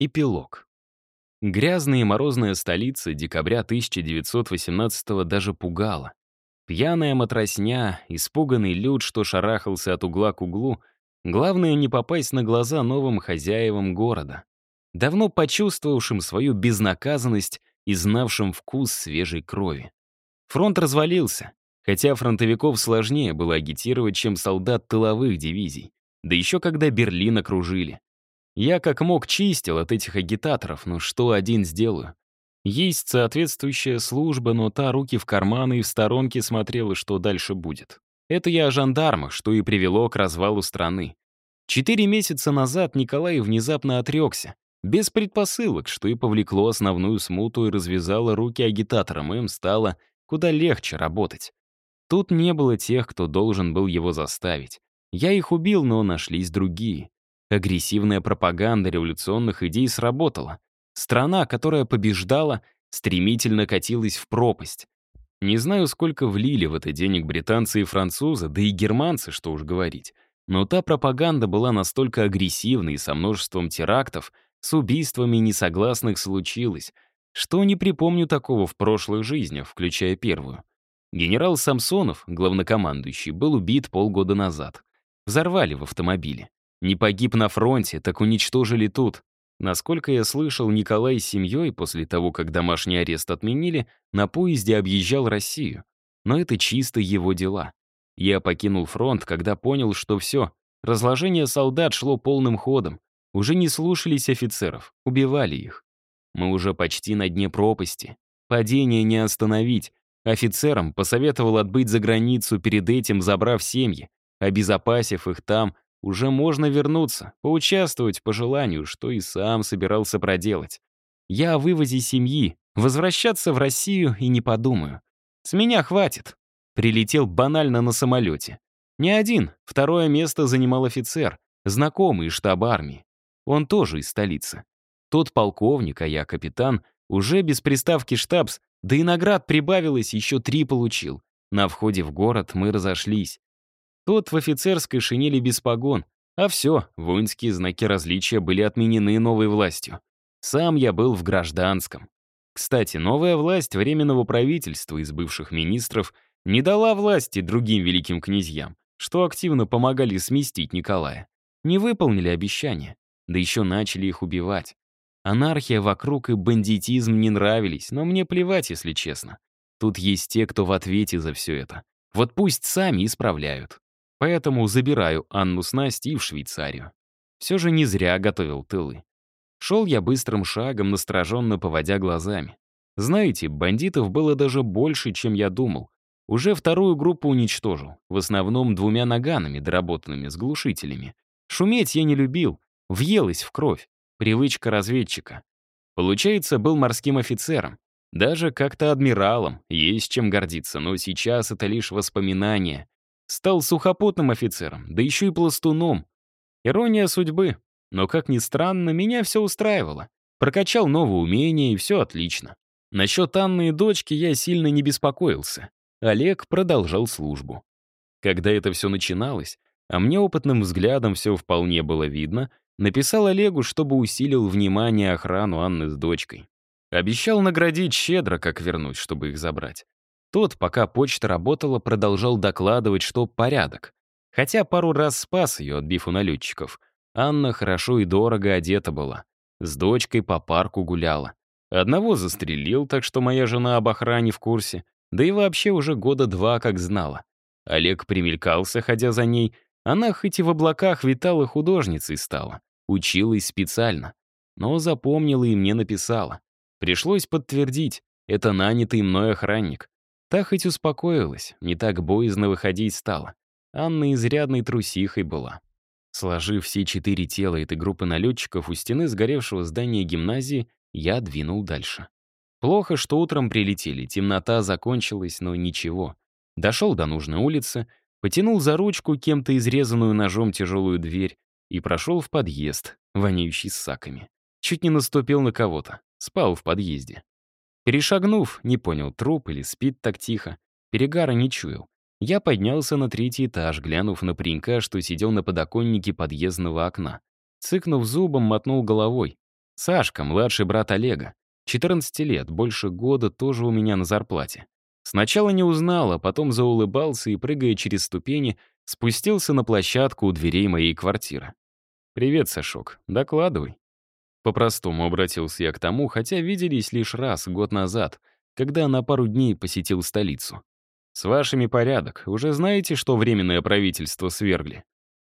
Эпилог. Грязная и морозная столица декабря 1918 даже пугала. Пьяная матросня, испуганный люд, что шарахался от угла к углу, главное не попасть на глаза новым хозяевам города, давно почувствовавшим свою безнаказанность и знавшим вкус свежей крови. Фронт развалился, хотя фронтовиков сложнее было агитировать, чем солдат тыловых дивизий, да еще когда Берлин окружили. Я как мог чистил от этих агитаторов, но что один сделаю? Есть соответствующая служба, но та руки в карманы и в сторонке смотрела, что дальше будет. Это я о жандармах, что и привело к развалу страны. Четыре месяца назад Николай внезапно отрекся, без предпосылок, что и повлекло основную смуту и развязало руки агитаторам, им стало куда легче работать. Тут не было тех, кто должен был его заставить. Я их убил, но нашлись другие. Агрессивная пропаганда революционных идей сработала. Страна, которая побеждала, стремительно катилась в пропасть. Не знаю, сколько влили в это денег британцы и французы, да и германцы, что уж говорить. Но та пропаганда была настолько агрессивной и со множеством терактов, с убийствами несогласных случилось, что не припомню такого в прошлых жизнях, включая первую. Генерал Самсонов, главнокомандующий, был убит полгода назад. Взорвали в автомобиле. Не погиб на фронте, так уничтожили тут. Насколько я слышал, Николай с семьей после того, как домашний арест отменили, на поезде объезжал Россию. Но это чисто его дела. Я покинул фронт, когда понял, что все, разложение солдат шло полным ходом. Уже не слушались офицеров, убивали их. Мы уже почти на дне пропасти. Падение не остановить. Офицерам посоветовал отбыть за границу, перед этим забрав семьи, обезопасив их там, уже можно вернуться, поучаствовать по желанию, что и сам собирался проделать. Я о вывозе семьи, возвращаться в Россию и не подумаю. С меня хватит. Прилетел банально на самолете. Не один, второе место занимал офицер, знакомый из штаба армии. Он тоже из столицы. Тот полковник, а я капитан, уже без приставки штабс, да и наград прибавилось, еще три получил. На входе в город мы разошлись. Тот в офицерской шинели без погон. А все, воинские знаки различия были отменены новой властью. Сам я был в гражданском. Кстати, новая власть Временного правительства из бывших министров не дала власти другим великим князьям, что активно помогали сместить Николая. Не выполнили обещания, да еще начали их убивать. Анархия вокруг и бандитизм не нравились, но мне плевать, если честно. Тут есть те, кто в ответе за все это. Вот пусть сами исправляют. Поэтому забираю Анну с Настей в Швейцарию. Все же не зря готовил тылы. Шел я быстрым шагом, настороженно поводя глазами. Знаете, бандитов было даже больше, чем я думал. Уже вторую группу уничтожил, в основном двумя наганами, доработанными с глушителями. Шуметь я не любил, въелась в кровь, привычка разведчика. Получается, был морским офицером, даже как-то адмиралом, есть чем гордиться, но сейчас это лишь воспоминания. Стал сухопутным офицером, да еще и пластуном. Ирония судьбы. Но, как ни странно, меня все устраивало. Прокачал новые умения, и все отлично. Насчет Анны и дочки я сильно не беспокоился. Олег продолжал службу. Когда это все начиналось, а мне опытным взглядом все вполне было видно, написал Олегу, чтобы усилил внимание охрану Анны с дочкой. Обещал наградить щедро, как вернуть, чтобы их забрать. Тот, пока почта работала, продолжал докладывать, что порядок. Хотя пару раз спас ее, отбив у налетчиков. Анна хорошо и дорого одета была. С дочкой по парку гуляла. Одного застрелил, так что моя жена об охране в курсе. Да и вообще уже года два как знала. Олег примелькался, ходя за ней. Она хоть и в облаках витала художницей стала. Училась специально. Но запомнила и мне написала. Пришлось подтвердить. Это нанятый мной охранник. Та хоть успокоилась, не так боязно выходить стала. Анна изрядной трусихой была. Сложив все четыре тела этой группы налетчиков у стены сгоревшего здания гимназии, я двинул дальше. Плохо, что утром прилетели, темнота закончилась, но ничего. Дошел до нужной улицы, потянул за ручку кем-то изрезанную ножом тяжелую дверь и прошел в подъезд, воняющий саками. Чуть не наступил на кого-то, спал в подъезде. Перешагнув, не понял, труп или спит так тихо, перегара не чуял. Я поднялся на третий этаж, глянув на паренька, что сидел на подоконнике подъездного окна. Цыкнув зубом, мотнул головой. Сашка, младший брат Олега. 14 лет, больше года, тоже у меня на зарплате. Сначала не узнал, а потом заулыбался и, прыгая через ступени, спустился на площадку у дверей моей квартиры. «Привет, Сашок. Докладывай». По-простому обратился я к тому, хотя виделись лишь раз, год назад, когда на пару дней посетил столицу. «С вашими порядок. Уже знаете, что Временное правительство свергли?»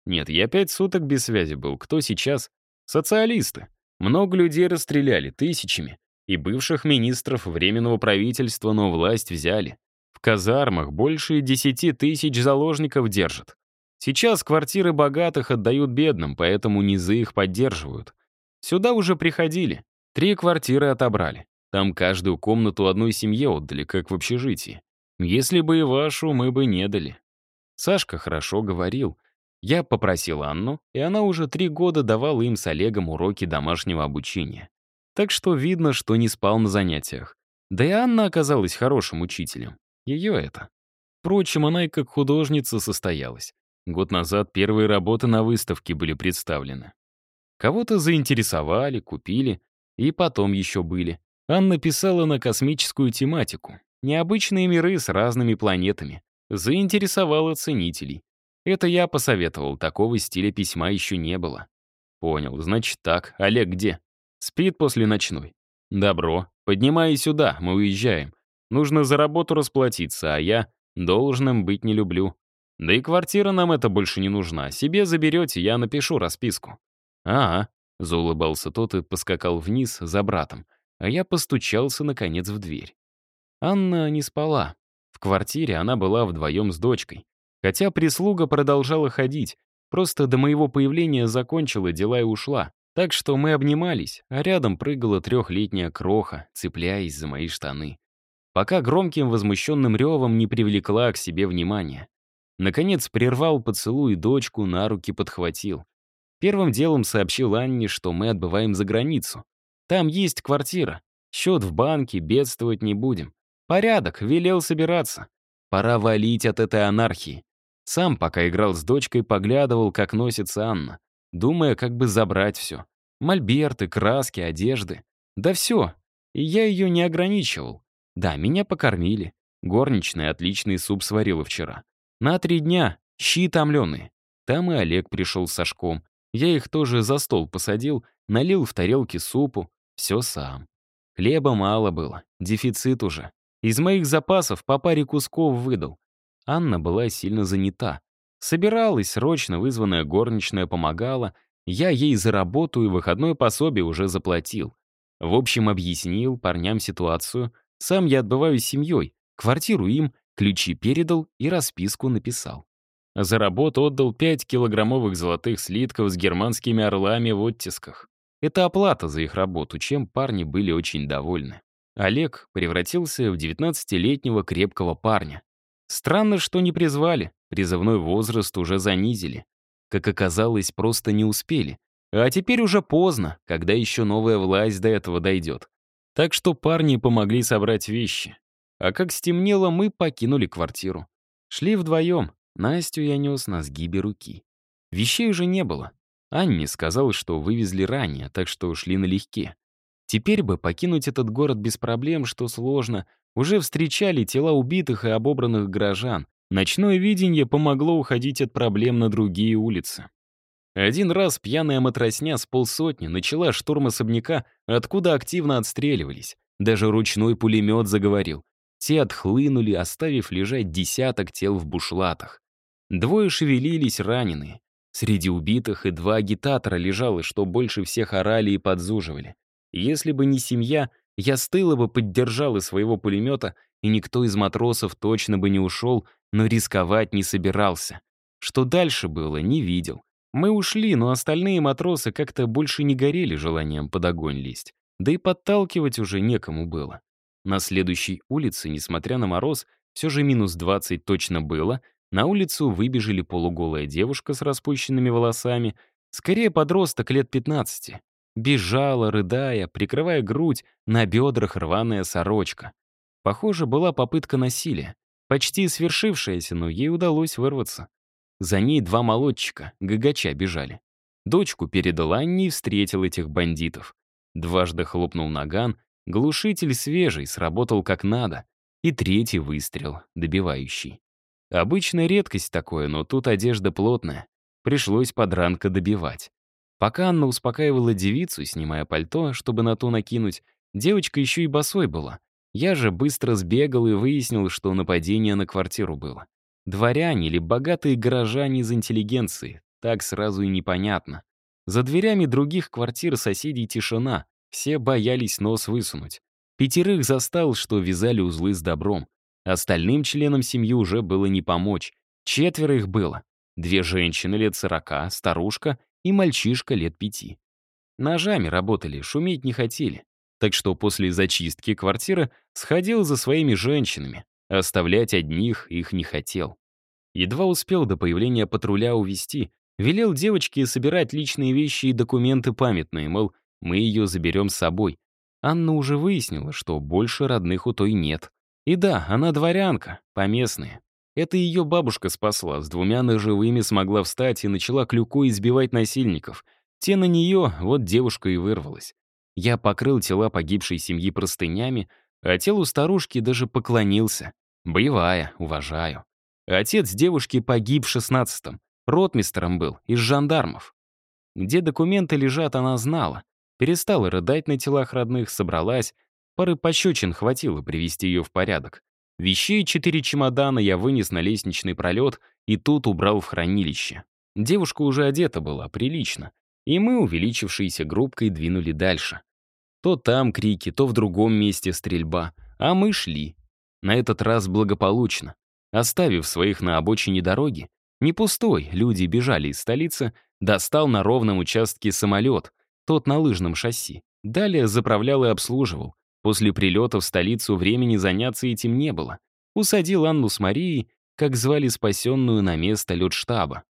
«Нет, я пять суток без связи был. Кто сейчас?» «Социалисты. Много людей расстреляли, тысячами. И бывших министров Временного правительства, но власть взяли. В казармах больше десяти тысяч заложников держат. Сейчас квартиры богатых отдают бедным, поэтому низы их поддерживают. Сюда уже приходили. Три квартиры отобрали. Там каждую комнату одной семье отдали, как в общежитии. Если бы и вашу, мы бы не дали. Сашка хорошо говорил. Я попросил Анну, и она уже три года давала им с Олегом уроки домашнего обучения. Так что видно, что не спал на занятиях. Да и Анна оказалась хорошим учителем. Ее это. Впрочем, она и как художница состоялась. Год назад первые работы на выставке были представлены. Кого-то заинтересовали, купили, и потом еще были. Анна писала на космическую тематику. Необычные миры с разными планетами. Заинтересовала ценителей. Это я посоветовал, такого стиля письма еще не было. Понял, значит так. Олег где? Спит после ночной. Добро. Поднимай сюда, мы уезжаем. Нужно за работу расплатиться, а я должным быть не люблю. Да и квартира нам это больше не нужна. Себе заберете, я напишу расписку. Ага, заулыбался тот и поскакал вниз за братом, а я постучался, наконец, в дверь. Анна не спала. В квартире она была вдвоем с дочкой. Хотя прислуга продолжала ходить, просто до моего появления закончила дела и ушла. Так что мы обнимались, а рядом прыгала трехлетняя кроха, цепляясь за мои штаны. Пока громким возмущенным ревом не привлекла к себе внимания. Наконец прервал поцелуй дочку, на руки подхватил. Первым делом сообщил Анне, что мы отбываем за границу. Там есть квартира, счет в банке, бедствовать не будем. Порядок, велел собираться. Пора валить от этой анархии. Сам, пока играл с дочкой, поглядывал, как носится Анна думая, как бы забрать все. Мольберты, краски, одежды. Да все. И я ее не ограничивал. Да, меня покормили. Горничная отличный суп сварила вчера. На три дня, щи томленые. Там и Олег пришел с Сашком. Я их тоже за стол посадил, налил в тарелки супу. Все сам. Хлеба мало было, дефицит уже. Из моих запасов по паре кусков выдал. Анна была сильно занята. Собиралась, срочно вызванная горничная помогала, я ей за работу и выходное пособие уже заплатил. В общем, объяснил парням ситуацию. Сам я отбываю с семьей, квартиру им, ключи передал и расписку написал. За работу отдал 5 килограммовых золотых слитков с германскими орлами в оттисках. Это оплата за их работу, чем парни были очень довольны. Олег превратился в 19-летнего крепкого парня. Странно, что не призвали. Призывной возраст уже занизили. Как оказалось, просто не успели. А теперь уже поздно, когда еще новая власть до этого дойдет. Так что парни помогли собрать вещи. А как стемнело, мы покинули квартиру. Шли вдвоем. Настю я нес на сгибе руки. Вещей уже не было. Анне сказал, что вывезли ранее, так что ушли налегке. Теперь бы покинуть этот город без проблем, что сложно. Уже встречали тела убитых и обобранных горожан. Ночное видение помогло уходить от проблем на другие улицы. Один раз пьяная матросня с полсотни начала штурм особняка, откуда активно отстреливались. Даже ручной пулемет заговорил. Те отхлынули, оставив лежать десяток тел в бушлатах. Двое шевелились раненые. Среди убитых и два агитатора лежало, что больше всех орали и подзуживали. Если бы не семья, я с тыла бы поддержал из своего пулемета, и никто из матросов точно бы не ушел, но рисковать не собирался. Что дальше было, не видел. Мы ушли, но остальные матросы как-то больше не горели желанием под огонь лезть. Да и подталкивать уже некому было. На следующей улице, несмотря на мороз, все же минус 20 точно было, на улицу выбежали полуголая девушка с распущенными волосами, скорее подросток лет 15. Бежала, рыдая, прикрывая грудь, на бедрах рваная сорочка. Похоже, была попытка насилия. Почти свершившаяся, но ей удалось вырваться. За ней два молодчика, гагача, бежали. Дочку передала Анне и встретил этих бандитов. Дважды хлопнул наган, глушитель свежий, сработал как надо. И третий выстрел, добивающий. Обычная редкость такое, но тут одежда плотная. Пришлось подранка добивать. Пока Анна успокаивала девицу, снимая пальто, чтобы на то накинуть, девочка еще и босой была. Я же быстро сбегал и выяснил, что нападение на квартиру было. Дворяне или богатые горожане из интеллигенции, так сразу и непонятно. За дверями других квартир соседей тишина, все боялись нос высунуть. Пятерых застал, что вязали узлы с добром. Остальным членам семьи уже было не помочь. Четверо их было. Две женщины лет сорока, старушка и мальчишка лет пяти. Ножами работали, шуметь не хотели. Так что после зачистки квартиры сходил за своими женщинами. Оставлять одних их не хотел. Едва успел до появления патруля увести, велел девочке собирать личные вещи и документы памятные, мол, мы ее заберем с собой. Анна уже выяснила, что больше родных у той нет. И да, она дворянка, поместная. Это ее бабушка спасла, с двумя ножевыми смогла встать и начала клюку избивать насильников. Те на нее, вот девушка и вырвалась. Я покрыл тела погибшей семьи простынями, а телу старушки даже поклонился. Боевая, уважаю. Отец девушки погиб в шестнадцатом. Ротмистером был, из жандармов. Где документы лежат, она знала. Перестала рыдать на телах родных, собралась. Пары пощечин хватило привести ее в порядок. Вещей четыре чемодана я вынес на лестничный пролет и тут убрал в хранилище. Девушка уже одета была, прилично. И мы, увеличившейся группкой, двинули дальше. То там крики, то в другом месте стрельба. А мы шли. На этот раз благополучно. Оставив своих на обочине дороги, не пустой, люди бежали из столицы, достал на ровном участке самолет, тот на лыжном шасси. Далее заправлял и обслуживал. После прилета в столицу времени заняться этим не было. Усадил Анну с Марией, как звали спасенную на место лёдштаба.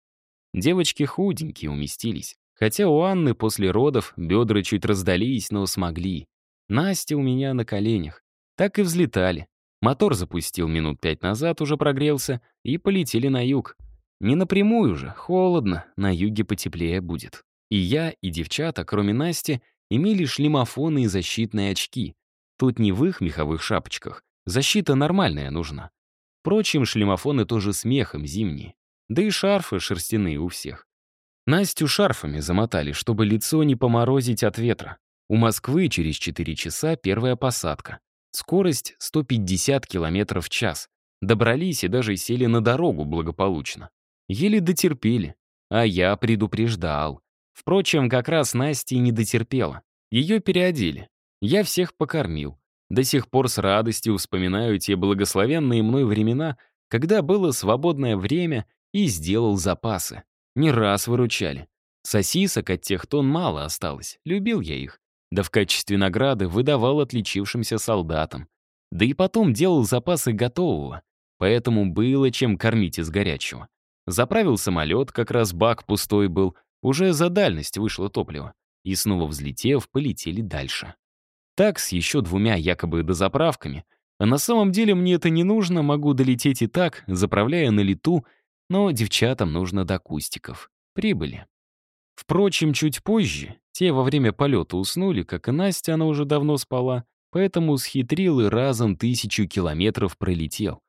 Девочки худенькие уместились. Хотя у Анны после родов бедра чуть раздались, но смогли. Настя у меня на коленях. Так и взлетали. Мотор запустил минут пять назад, уже прогрелся, и полетели на юг. Не напрямую же, холодно, на юге потеплее будет. И я, и девчата, кроме Насти, имели шлемофоны и защитные очки. Тут не в их меховых шапочках. Защита нормальная нужна. Впрочем, шлемофоны тоже смехом зимние. Да и шарфы шерстяные у всех. Настю шарфами замотали, чтобы лицо не поморозить от ветра. У Москвы через 4 часа первая посадка. Скорость 150 км в час. Добрались и даже сели на дорогу благополучно. Еле дотерпели. А я предупреждал. Впрочем, как раз Настя не дотерпела. Ее переодели. Я всех покормил. До сих пор с радостью вспоминаю те благословенные мной времена, когда было свободное время и сделал запасы. Не раз выручали. Сосисок от тех тон мало осталось, любил я их. Да в качестве награды выдавал отличившимся солдатам. Да и потом делал запасы готового, поэтому было чем кормить из горячего. Заправил самолет, как раз бак пустой был, уже за дальность вышло топливо. И снова взлетев, полетели дальше. Так, с еще двумя якобы дозаправками. А на самом деле мне это не нужно, могу долететь и так, заправляя на лету, но девчатам нужно до кустиков. Прибыли. Впрочем, чуть позже, те во время полета уснули, как и Настя, она уже давно спала, поэтому схитрил и разом тысячу километров пролетел.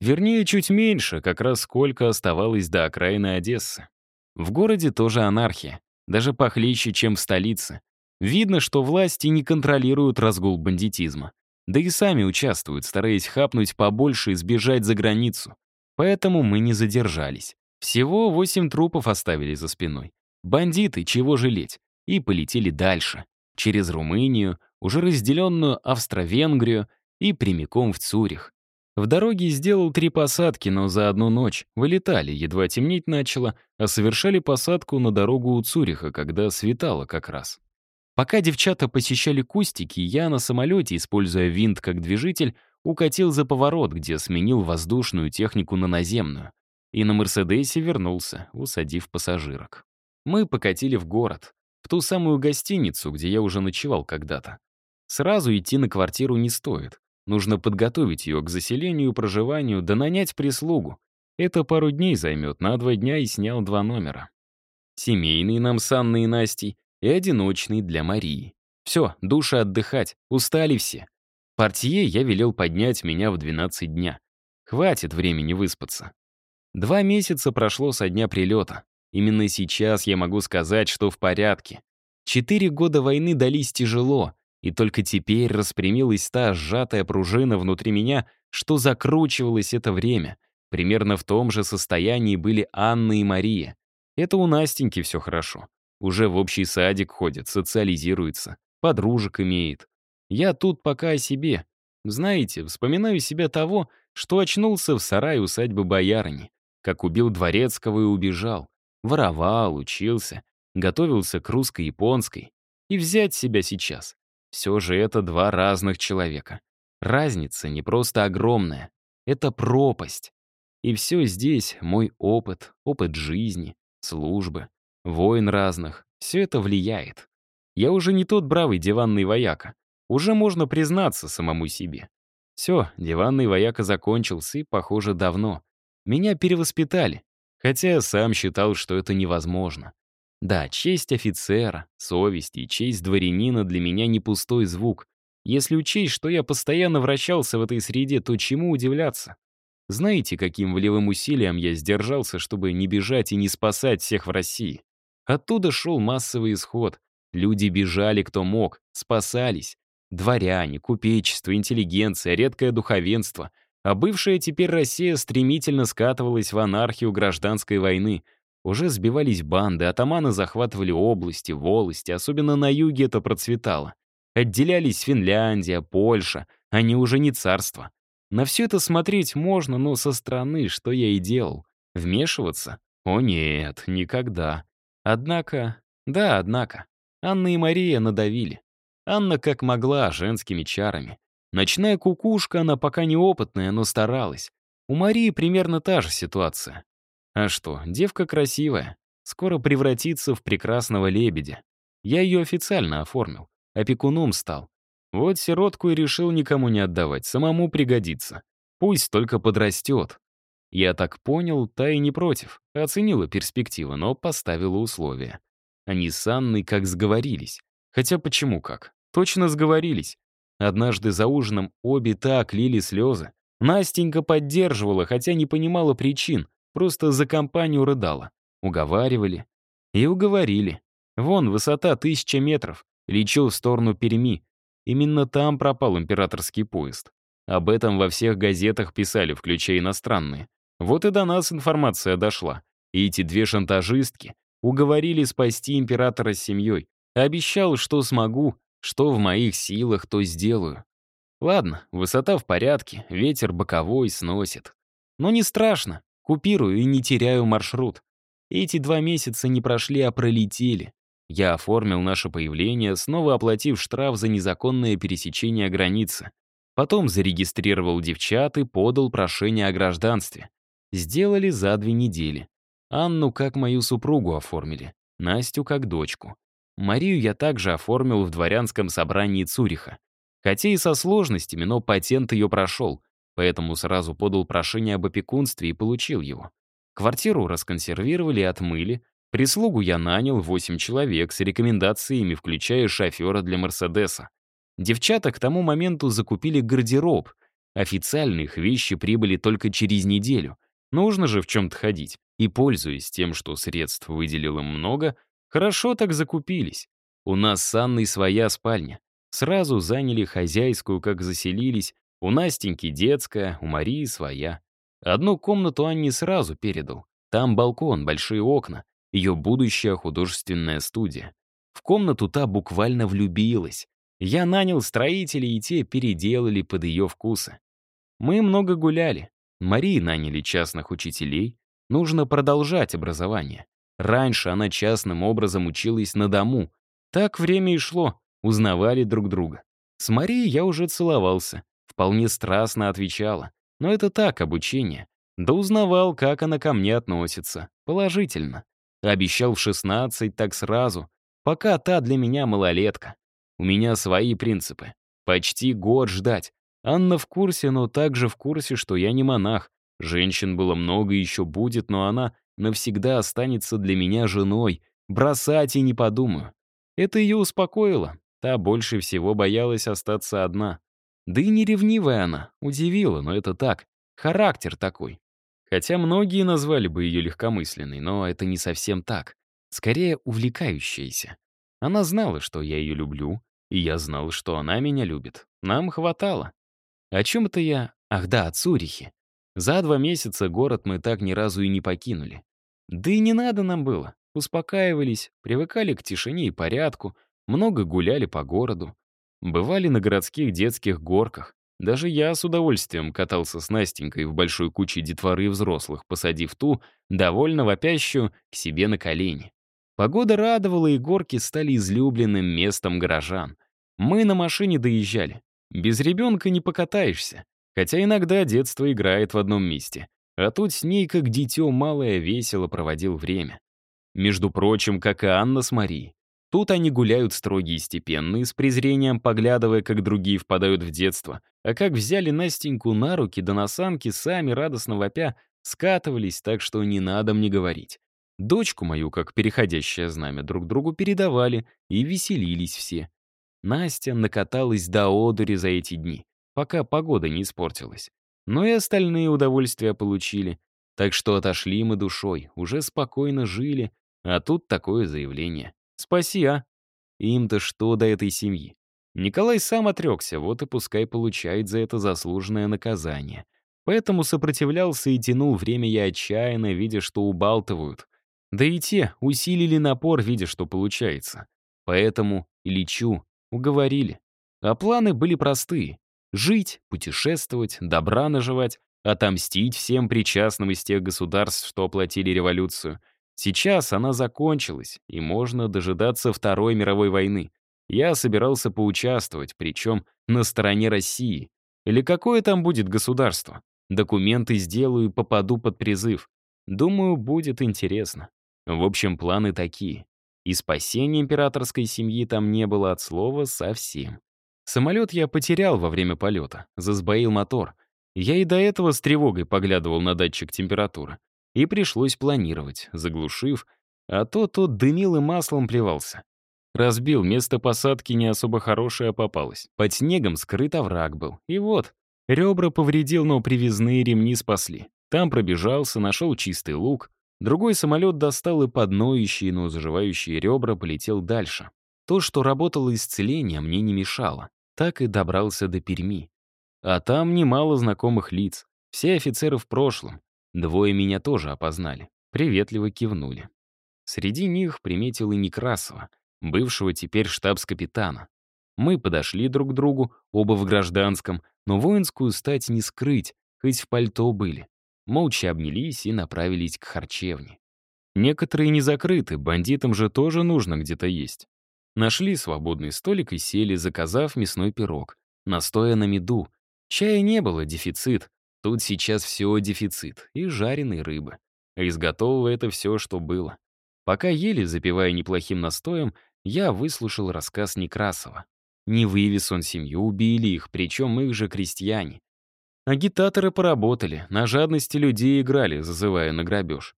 Вернее, чуть меньше, как раз сколько оставалось до окраины Одессы. В городе тоже анархия, даже похлеще, чем в столице. Видно, что власти не контролируют разгул бандитизма. Да и сами участвуют, стараясь хапнуть побольше и сбежать за границу. Поэтому мы не задержались. Всего восемь трупов оставили за спиной. Бандиты, чего жалеть. И полетели дальше. Через Румынию, уже разделенную Австро-Венгрию и прямиком в Цюрих. В дороге сделал три посадки, но за одну ночь. Вылетали, едва темнеть начало, а совершали посадку на дорогу у Цюриха, когда светало как раз. Пока девчата посещали кустики, я на самолете, используя винт как движитель, укатил за поворот, где сменил воздушную технику на наземную. И на «Мерседесе» вернулся, усадив пассажирок. Мы покатили в город, в ту самую гостиницу, где я уже ночевал когда-то. Сразу идти на квартиру не стоит. Нужно подготовить ее к заселению проживанию, да нанять прислугу. Это пару дней займет, на два дня и снял два номера. Семейный нам с Анной и Настей и одиночный для Марии. Все, души отдыхать, устали все. Портье я велел поднять меня в 12 дня. Хватит времени выспаться. Два месяца прошло со дня прилета. Именно сейчас я могу сказать, что в порядке. Четыре года войны дались тяжело, и только теперь распрямилась та сжатая пружина внутри меня, что закручивалось это время. Примерно в том же состоянии были Анна и Мария. Это у Настеньки все хорошо. Уже в общий садик ходит, социализируется, подружек имеет. Я тут пока о себе. Знаете, вспоминаю себя того, что очнулся в сарае усадьбы боярыни, как убил дворецкого и убежал. Воровал, учился, готовился к русско-японской. И взять себя сейчас. Все же это два разных человека. Разница не просто огромная. Это пропасть. И все здесь мой опыт, опыт жизни, службы, войн разных. Все это влияет. Я уже не тот бравый диванный вояка. Уже можно признаться самому себе. Все, диванный вояка закончился и, похоже, давно. Меня перевоспитали, хотя я сам считал, что это невозможно. Да, честь офицера, совесть и честь дворянина для меня не пустой звук. Если учесть, что я постоянно вращался в этой среде, то чему удивляться? Знаете, каким волевым усилием я сдержался, чтобы не бежать и не спасать всех в России? Оттуда шел массовый исход. Люди бежали, кто мог, спасались. Дворяне, купечество, интеллигенция, редкое духовенство. А бывшая теперь Россия стремительно скатывалась в анархию гражданской войны. Уже сбивались банды, атаманы захватывали области, волости, особенно на юге это процветало. Отделялись Финляндия, Польша, они уже не царство. На все это смотреть можно, но со стороны, что я и делал. Вмешиваться? О нет, никогда. Однако, да, однако, Анна и Мария надавили. Анна как могла, женскими чарами. Ночная кукушка, она пока неопытная, но старалась. У Марии примерно та же ситуация. А что, девка красивая. Скоро превратится в прекрасного лебедя. Я ее официально оформил. Опекуном стал. Вот сиротку и решил никому не отдавать, самому пригодится. Пусть только подрастет. Я так понял, та и не против. Оценила перспективы, но поставила условия. Они с Анной как сговорились. Хотя почему как? Точно сговорились. Однажды за ужином обе так лили слезы. Настенька поддерживала, хотя не понимала причин, просто за компанию рыдала. Уговаривали. И уговорили. Вон, высота тысяча метров. Лечил в сторону Перми. Именно там пропал императорский поезд. Об этом во всех газетах писали, включая иностранные. Вот и до нас информация дошла. И эти две шантажистки уговорили спасти императора с семьей. Обещал, что смогу, что в моих силах, то сделаю. Ладно, высота в порядке, ветер боковой сносит. Но не страшно, купирую и не теряю маршрут. Эти два месяца не прошли, а пролетели. Я оформил наше появление, снова оплатив штраф за незаконное пересечение границы. Потом зарегистрировал девчат и подал прошение о гражданстве. Сделали за две недели. Анну как мою супругу оформили, Настю как дочку. Марию я также оформил в дворянском собрании Цуриха. Хотя и со сложностями, но патент ее прошел, поэтому сразу подал прошение об опекунстве и получил его. Квартиру расконсервировали и отмыли, прислугу я нанял 8 человек с рекомендациями, включая шофера для Мерседеса. Девчата к тому моменту закупили гардероб, официально их вещи прибыли только через неделю. Нужно же в чем-то ходить. И, пользуясь тем, что средств выделил им много, Хорошо так закупились. У нас с Анной своя спальня. Сразу заняли хозяйскую, как заселились. У Настеньки детская, у Марии своя. Одну комнату Анне сразу передал. Там балкон, большие окна. Ее будущая художественная студия. В комнату та буквально влюбилась. Я нанял строителей, и те переделали под ее вкусы. Мы много гуляли. Марии наняли частных учителей. Нужно продолжать образование. Раньше она частным образом училась на дому. Так время и шло, узнавали друг друга. С Марией я уже целовался, вполне страстно отвечала. Но это так, обучение. Да узнавал, как она ко мне относится. Положительно. Обещал в 16, так сразу. Пока та для меня малолетка. У меня свои принципы. Почти год ждать. Анна в курсе, но также в курсе, что я не монах. Женщин было много и еще будет, но она навсегда останется для меня женой, бросать и не подумаю. Это ее успокоило. Та больше всего боялась остаться одна. Да и не ревнивая она, удивила, но это так. Характер такой. Хотя многие назвали бы ее легкомысленной, но это не совсем так. Скорее, увлекающаяся. Она знала, что я ее люблю, и я знал, что она меня любит. Нам хватало. О чем это я? Ах да, о Цурихе. За два месяца город мы так ни разу и не покинули. Да и не надо нам было. Успокаивались, привыкали к тишине и порядку, много гуляли по городу. Бывали на городских детских горках. Даже я с удовольствием катался с Настенькой в большой куче детворы взрослых, посадив ту, довольно вопящую, к себе на колени. Погода радовала, и горки стали излюбленным местом горожан. Мы на машине доезжали. Без ребенка не покатаешься. Хотя иногда детство играет в одном месте. А тут с ней, как дитё малое, весело проводил время. Между прочим, как и Анна с Марией. Тут они гуляют строгие и степенные, с презрением поглядывая, как другие впадают в детство, а как взяли Настеньку на руки да на санки, сами радостно вопя, скатывались, так что не надо мне говорить. Дочку мою, как переходящее знамя, друг другу передавали, и веселились все. Настя накаталась до одури за эти дни, пока погода не испортилась. Но и остальные удовольствия получили. Так что отошли мы душой, уже спокойно жили, а тут такое заявление. Спаси, а? Им-то что до этой семьи? Николай сам отрекся, вот и пускай получает за это заслуженное наказание. Поэтому сопротивлялся и тянул время я отчаянно, видя, что убалтывают. Да и те усилили напор, видя, что получается. Поэтому Ильичу уговорили. А планы были простые. Жить, путешествовать, добра наживать, отомстить всем причастным из тех государств, что оплатили революцию, Сейчас она закончилась, и можно дожидаться Второй мировой войны. Я собирался поучаствовать, причем на стороне России. Или какое там будет государство? Документы сделаю и попаду под призыв. Думаю, будет интересно. В общем, планы такие. И спасения императорской семьи там не было от слова совсем. Самолет я потерял во время полета, засбоил мотор. Я и до этого с тревогой поглядывал на датчик температуры. И пришлось планировать, заглушив, а то тот дымил и маслом плевался. Разбил, место посадки не особо хорошее попалось. Под снегом скрыт овраг был. И вот, ребра повредил, но привязные ремни спасли. Там пробежался, нашел чистый лук. Другой самолет достал и под ноющие, но заживающие ребра полетел дальше. То, что работало исцеление, мне не мешало. Так и добрался до Перми. А там немало знакомых лиц. Все офицеры в прошлом. Двое меня тоже опознали, приветливо кивнули. Среди них приметил и Некрасова, бывшего теперь штабс-капитана. Мы подошли друг к другу, оба в гражданском, но воинскую стать не скрыть, хоть в пальто были. Молча обнялись и направились к харчевне. Некоторые не закрыты, бандитам же тоже нужно где-то есть. Нашли свободный столик и сели, заказав мясной пирог, настоя на меду. Чая не было, дефицит, Тут сейчас все дефицит и жареной рыбы. А из готового это все, что было. Пока ели, запивая неплохим настоем, я выслушал рассказ Некрасова. Не вывез он семью, убили их, причем их же крестьяне. Агитаторы поработали, на жадности людей играли, зазывая на грабеж.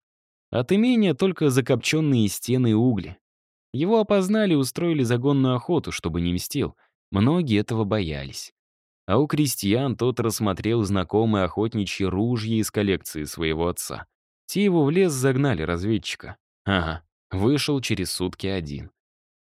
От имения только закопченные стены и угли. Его опознали и устроили загонную охоту, чтобы не мстил. Многие этого боялись. А у крестьян тот рассмотрел знакомые охотничьи ружья из коллекции своего отца. Те его в лес загнали разведчика. Ага, вышел через сутки один.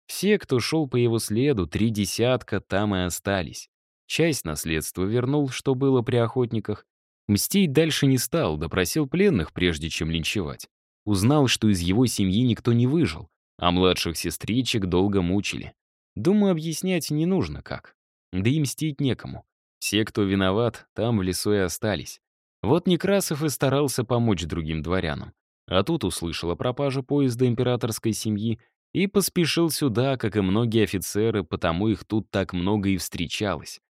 Все, кто шел по его следу, три десятка, там и остались. Часть наследства вернул, что было при охотниках. Мстить дальше не стал, допросил пленных, прежде чем линчевать. Узнал, что из его семьи никто не выжил, а младших сестричек долго мучили. Думаю, объяснять не нужно как. Да и мстить некому. Все, кто виноват, там в лесу и остались. Вот Некрасов и старался помочь другим дворянам. А тут услышал о пропаже поезда императорской семьи и поспешил сюда, как и многие офицеры, потому их тут так много и встречалось.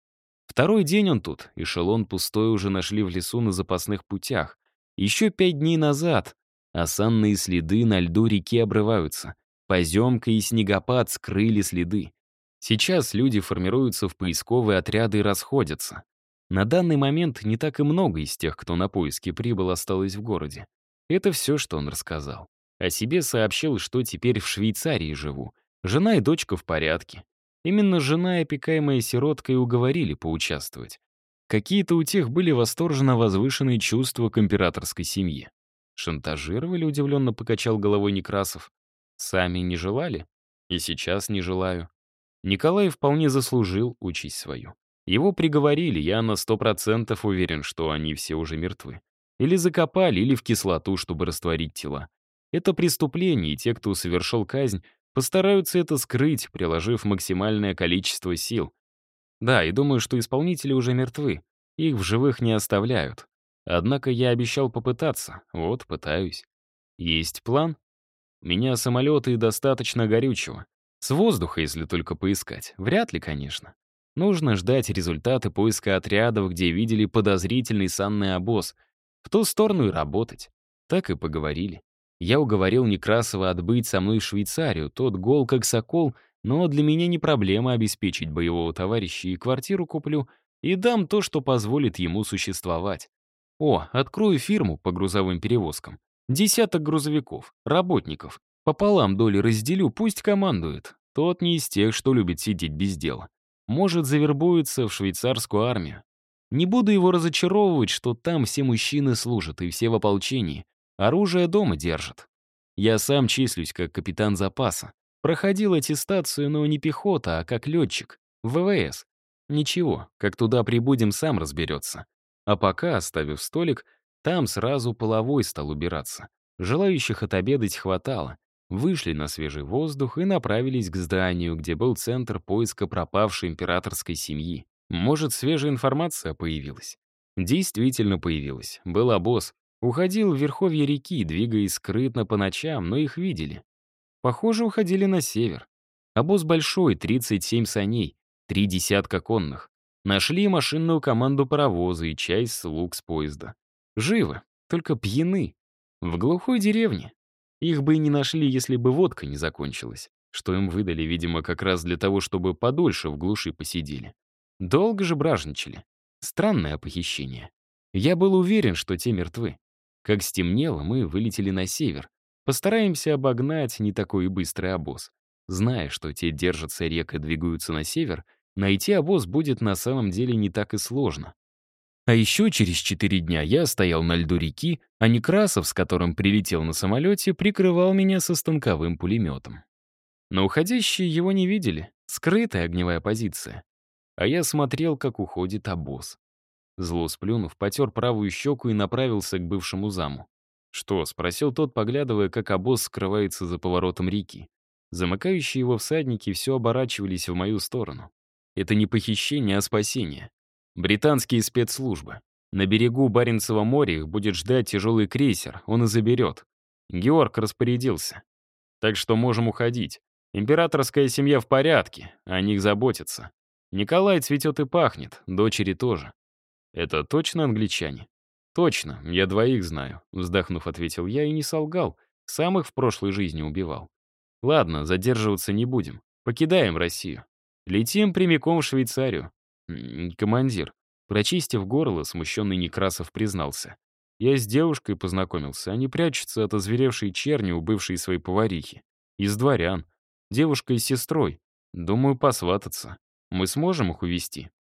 Второй день он тут, эшелон пустой уже нашли в лесу на запасных путях. Еще пять дней назад осанные следы на льду реки обрываются. Поземка и снегопад скрыли следы. Сейчас люди формируются в поисковые отряды и расходятся. На данный момент не так и много из тех, кто на поиски прибыл, осталось в городе. Это все, что он рассказал. О себе сообщил, что теперь в Швейцарии живу. Жена и дочка в порядке. Именно жена и опекаемая сиротка и уговорили поучаствовать. Какие-то у тех были восторженно возвышенные чувства к императорской семье. Шантажировали, удивленно покачал головой Некрасов. Сами не желали? И сейчас не желаю. Николай вполне заслужил учесть свою. Его приговорили, я на сто процентов уверен, что они все уже мертвы. Или закопали, или в кислоту, чтобы растворить тела. Это преступление, и те, кто совершил казнь, постараются это скрыть, приложив максимальное количество сил. Да, и думаю, что исполнители уже мертвы. Их в живых не оставляют. Однако я обещал попытаться, вот пытаюсь. Есть план? У меня самолеты и достаточно горючего. С воздуха, если только поискать. Вряд ли, конечно. Нужно ждать результаты поиска отрядов, где видели подозрительный санный обоз. В ту сторону и работать. Так и поговорили. Я уговорил Некрасова отбыть со мной в Швейцарию. Тот гол как сокол, но для меня не проблема обеспечить боевого товарища и квартиру куплю, и дам то, что позволит ему существовать. О, открою фирму по грузовым перевозкам. Десяток грузовиков, работников. Пополам доли разделю, пусть командует. Тот не из тех, что любит сидеть без дела. Может, завербуется в швейцарскую армию. Не буду его разочаровывать, что там все мужчины служат и все в ополчении. Оружие дома держат. Я сам числюсь как капитан запаса. Проходил аттестацию, но не пехота, а как летчик. ВВС. Ничего, как туда прибудем, сам разберется. А пока, оставив столик, там сразу половой стал убираться. Желающих отобедать хватало. Вышли на свежий воздух и направились к зданию, где был центр поиска пропавшей императорской семьи. Может, свежая информация появилась? Действительно появилась. Был обоз, Уходил в верховье реки, двигаясь скрытно по ночам, но их видели. Похоже, уходили на север. Обоз большой, 37 саней, три десятка конных. Нашли машинную команду паровоза и часть слуг с поезда. Живы, только пьяны. В глухой деревне. Их бы и не нашли, если бы водка не закончилась, что им выдали, видимо, как раз для того, чтобы подольше в глуши посидели. Долго же бражничали. Странное похищение. Я был уверен, что те мертвы. Как стемнело, мы вылетели на север. Постараемся обогнать не такой быстрый обоз. Зная, что те держатся рек и двигаются на север, найти обоз будет на самом деле не так и сложно. А еще через четыре дня я стоял на льду реки, а Некрасов, с которым прилетел на самолете, прикрывал меня со станковым пулеметом. Но уходящие его не видели, скрытая огневая позиция. А я смотрел, как уходит обоз. Зло сплюнув, потер правую щеку и направился к бывшему заму. «Что?» — спросил тот, поглядывая, как обоз скрывается за поворотом реки. Замыкающие его всадники все оборачивались в мою сторону. Это не похищение, а спасение. Британские спецслужбы. На берегу Баренцева моря их будет ждать тяжелый крейсер, он и заберет. Георг распорядился. Так что можем уходить. Императорская семья в порядке, о них заботятся. Николай цветет и пахнет, дочери тоже. «Это точно англичане?» «Точно, я двоих знаю», — вздохнув, ответил я и не солгал. Сам их в прошлой жизни убивал. «Ладно, задерживаться не будем. Покидаем Россию. Летим прямиком в Швейцарию». «Командир», прочистив горло, смущенный Некрасов признался. «Я с девушкой познакомился. Они прячутся от озверевшей черни у бывшей своей поварихи. Из дворян. Девушка и сестрой. Думаю, посвататься. Мы сможем их увести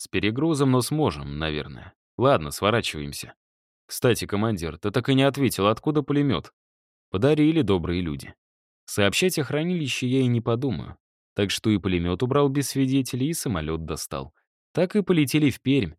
с перегрузом, но сможем, наверное. Ладно, сворачиваемся. Кстати, командир, ты так и не ответил, откуда пулемет? Подарили добрые люди. Сообщать о хранилище я и не подумаю. Так что и пулемет убрал без свидетелей, и самолет достал. Так и полетели в Пермь.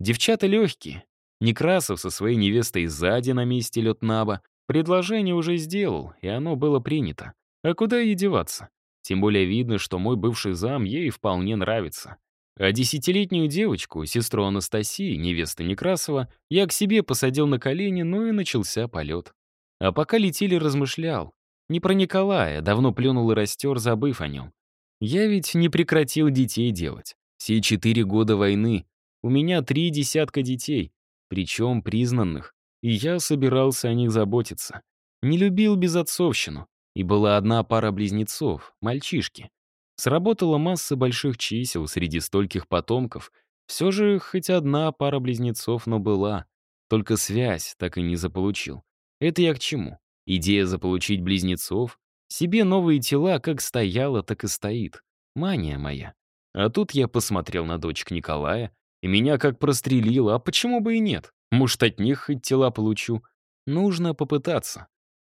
Девчата легкие. Некрасов со своей невестой сзади на месте летнаба. Предложение уже сделал, и оно было принято. А куда ей деваться? Тем более видно, что мой бывший зам ей вполне нравится. А десятилетнюю девочку, сестру Анастасии, невесты Некрасова, я к себе посадил на колени, ну и начался полет. А пока летели, размышлял. Не про Николая, давно плюнул и растер, забыв о нем. Я ведь не прекратил детей делать. Все четыре года войны. У меня три десятка детей, причем признанных. И я собирался о них заботиться. Не любил безотцовщину. И была одна пара близнецов, мальчишки. Сработала масса больших чисел среди стольких потомков. Все же хоть одна пара близнецов, но была. Только связь так и не заполучил. Это я к чему? Идея заполучить близнецов? Себе новые тела как стояла, так и стоит. Мания моя. А тут я посмотрел на дочек Николая, и меня как прострелило, а почему бы и нет? Может, от них хоть тела получу? Нужно попытаться.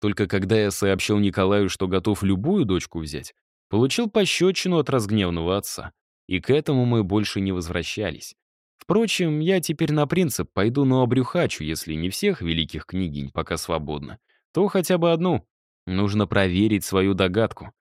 Только когда я сообщил Николаю, что готов любую дочку взять, получил пощечину от разгневанного отца. И к этому мы больше не возвращались. Впрочем, я теперь на принцип пойду, но обрюхачу, если не всех великих княгинь пока свободно, то хотя бы одну. Нужно проверить свою догадку.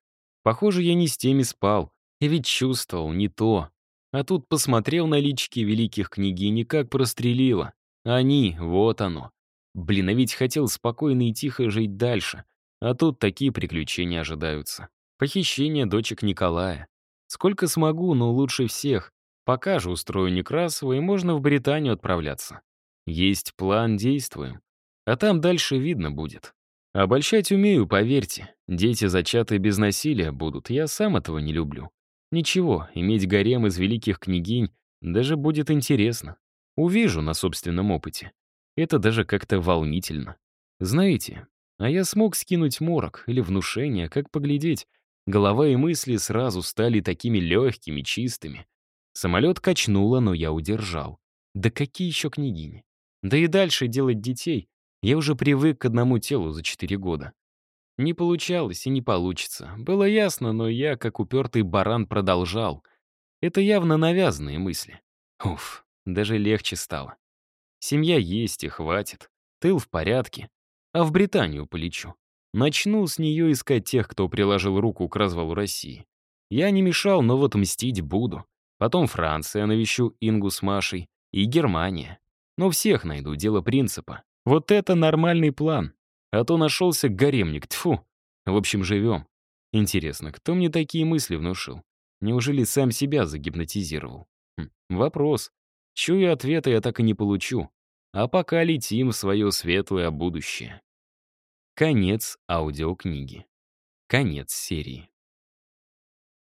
Похоже, я не с теми спал. Ведь чувствовал не то. А тут посмотрел на лички великих княгинь и как прострелило. Они, вот оно. Блин, а ведь хотел спокойно и тихо жить дальше. А тут такие приключения ожидаются. Похищение дочек Николая. Сколько смогу, но лучше всех. Пока же устрою Некрасова, и можно в Британию отправляться. Есть план, действуем. А там дальше видно будет. Обольщать умею, поверьте. Дети, зачатые без насилия, будут. Я сам этого не люблю. Ничего, иметь гарем из великих княгинь даже будет интересно. Увижу на собственном опыте. Это даже как-то волнительно. Знаете, а я смог скинуть морок или внушение, как поглядеть. Голова и мысли сразу стали такими легкими, чистыми. Самолет качнуло, но я удержал. Да какие еще княгини? Да и дальше делать детей. Я уже привык к одному телу за четыре года. Не получалось и не получится. Было ясно, но я, как упертый баран, продолжал. Это явно навязанные мысли. Уф, даже легче стало. Семья есть и хватит. Тыл в порядке. А в Британию полечу. Начну с нее искать тех, кто приложил руку к развалу России. Я не мешал, но вот мстить буду. Потом Франция навещу Ингу с Машей. И Германия. Но всех найду, дело принципа. Вот это нормальный план. А то нашелся гаремник, тфу. В общем, живем. Интересно, кто мне такие мысли внушил? Неужели сам себя загипнотизировал? Хм, вопрос. Чую ответа я так и не получу. А пока летим в свое светлое будущее. Конец аудиокниги. Конец серии.